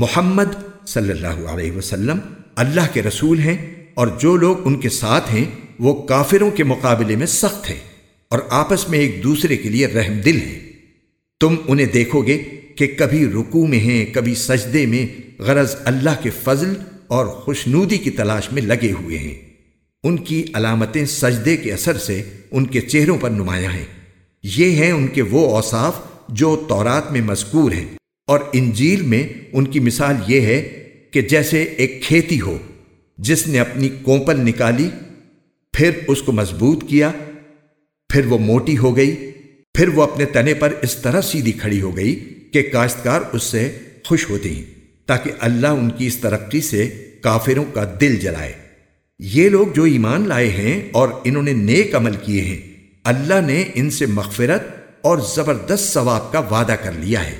محمد صلی اللہ علیہ وسلم اللہ کے رسول ہیں اور جو لوگ ان کے ساتھ ہیں وہ کافروں کے مقابلے میں سخت ہیں اور آپس میں ایک دوسرے کے لیے رحم دل ہیں۔ تم انہیں دیکھو گے کہ کبھی رکو میں ہیں، کبھی سجدے میں غرض اللہ کے فضل اور خوشنودی کی تلاش میں لگے ہوئے ہیں۔ ان کی علامتیں سجدے کے اثر سے ان کے چہروں پر نمایاں ہیں۔ یہ ہیں ان کے وہ اوصاف جو تورات میں مذکور ہیں۔ اور انجیل میں ان کی مثال یہ ہے کہ جیسے ایک کھیتی ہو، جس نے اپنی کوپل نکالی، پھر اس کو مضبوط کیا، پھر وہ موٹی ہو گئی، پھر وہ اپنے تنے پر اس طرح سیدھی کھڑی ہو گئی کہ کاشتکار اس سے خوش ہوتے ہیں، تاکہ اللہ ان کی اس ترقی سے کافروں کا دل جلائے۔ یہ لوگ جو ایمان لائے ہیں اور انہوں نے نیک عمل کیے ہیں، اللہ نے ان سے مغفرت اور زبردست ثواب کا وعدہ کر لیا ہے۔